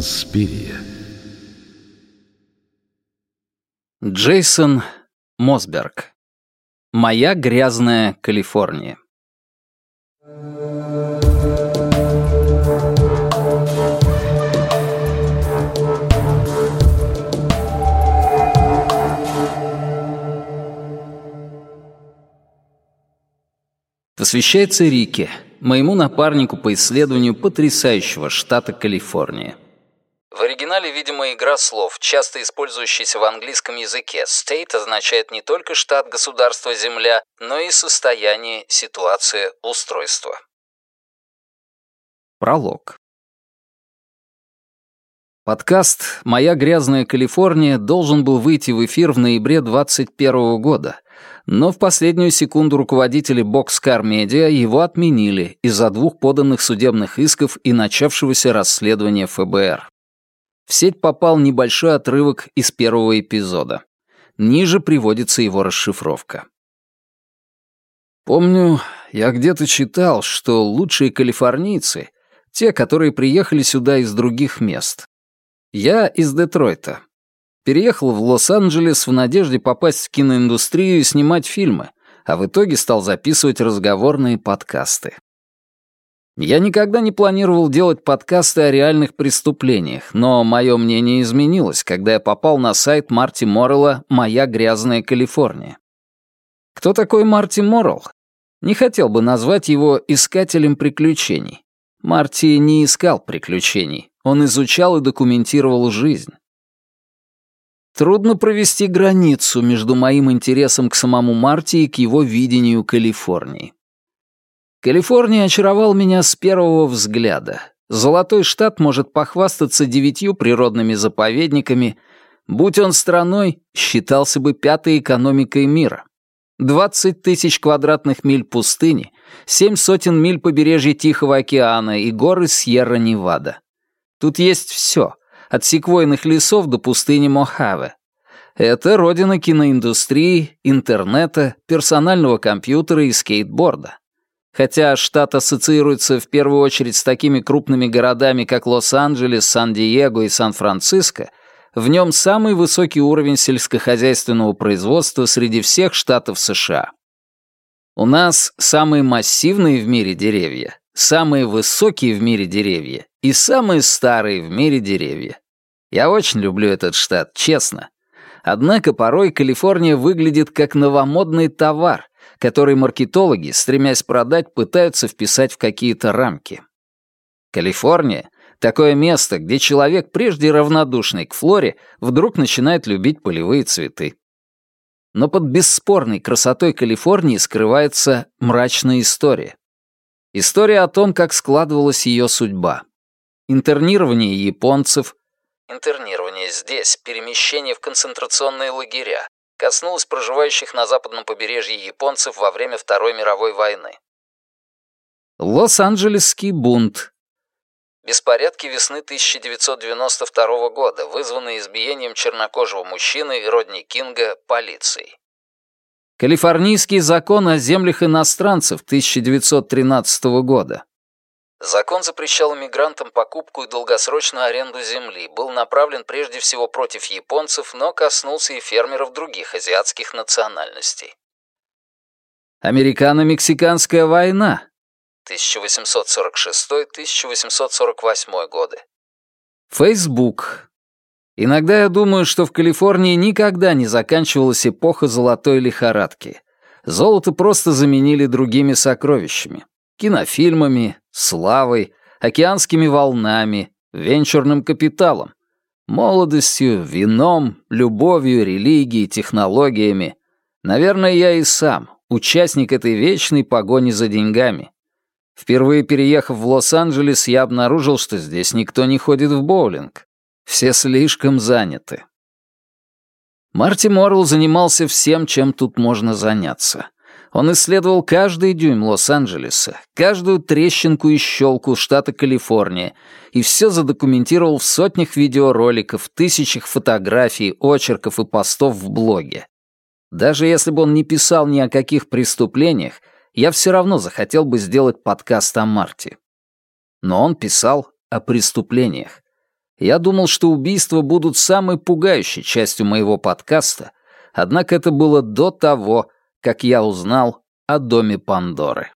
Инспирия. Джейсон Мосберг. Моя грязная Калифорния. Посвящается Рике, моему напарнику по исследованию потрясающего штата Калифорния. В оригинале, видимо, игра слов, часто использующаяся в английском языке. State означает не только штат, государство, земля, но и состояние, ситуация, устройство. Пролог. Подкаст «Моя грязная Калифорния» должен был выйти в эфир в ноябре 2021 года, но в последнюю секунду руководители Boxcar Media его отменили из-за двух поданных судебных исков и начавшегося расследования ФБР. В сеть попал небольшой отрывок из первого эпизода. Ниже приводится его расшифровка. Помню, я где-то читал, что лучшие калифорнийцы — те, которые приехали сюда из других мест. Я из Детройта, Переехал в Лос-Анджелес в надежде попасть в киноиндустрию и снимать фильмы, а в итоге стал записывать разговорные подкасты. Я никогда не планировал делать подкасты о реальных преступлениях, но мое мнение изменилось, когда я попал на сайт Марти Моррелла «Моя грязная Калифорния». Кто такой Марти Моррелл? Не хотел бы назвать его искателем приключений. Марти не искал приключений, он изучал и документировал жизнь. Трудно провести границу между моим интересом к самому Марти и к его видению Калифорнии. Калифорния очаровал меня с первого взгляда. Золотой штат может похвастаться девятью природными заповедниками. Будь он страной, считался бы пятой экономикой мира. 20 тысяч квадратных миль пустыни, семь сотен миль побережья Тихого океана и горы Сьерра-Невада. Тут есть все, от секвойных лесов до пустыни Мохаве. Это родина киноиндустрии, интернета, персонального компьютера и скейтборда. Хотя штат ассоциируется в первую очередь с такими крупными городами, как Лос-Анджелес, Сан-Диего и Сан-Франциско, в нем самый высокий уровень сельскохозяйственного производства среди всех штатов США. У нас самые массивные в мире деревья, самые высокие в мире деревья и самые старые в мире деревья. Я очень люблю этот штат, честно. Однако порой Калифорния выглядит как новомодный товар, который маркетологи, стремясь продать, пытаются вписать в какие-то рамки. Калифорния — такое место, где человек, прежде равнодушный к флоре, вдруг начинает любить полевые цветы. Но под бесспорной красотой Калифорнии скрывается мрачная история. История о том, как складывалась ее судьба. Интернирование японцев. Интернирование здесь, перемещение в концентрационные лагеря, коснулось проживающих на западном побережье японцев во время Второй мировой войны. Лос-Анджелесский бунт. Беспорядки весны 1992 года, вызванные избиением чернокожего мужчины Родни Кинга полицией. Калифорнийский закон о землях иностранцев 1913 года. Закон запрещал иммигрантам покупку и долгосрочную аренду земли, был направлен прежде всего против японцев, но коснулся и фермеров других азиатских национальностей. Американо-мексиканская война 1846-1848 годы. Фейсбук Иногда я думаю, что в Калифорнии никогда не заканчивалась эпоха золотой лихорадки. Золото просто заменили другими сокровищами. Кинофильмами, славой, океанскими волнами, венчурным капиталом, молодостью, вином, любовью, религией, технологиями. Наверное, я и сам, участник этой вечной погони за деньгами. Впервые переехав в Лос-Анджелес, я обнаружил, что здесь никто не ходит в боулинг. Все слишком заняты. Марти Моррелл занимался всем, чем тут можно заняться. Он исследовал каждый дюйм Лос-Анджелеса, каждую трещинку и щелку штата Калифорния, и все задокументировал в сотнях видеороликов, тысячах фотографий, очерков и постов в блоге. Даже если бы он не писал ни о каких преступлениях, я все равно захотел бы сделать подкаст о Марти. Но он писал о преступлениях Я думал, что убийства будут самой пугающей частью моего подкаста, однако это было до того, как я узнал о доме Пандоры.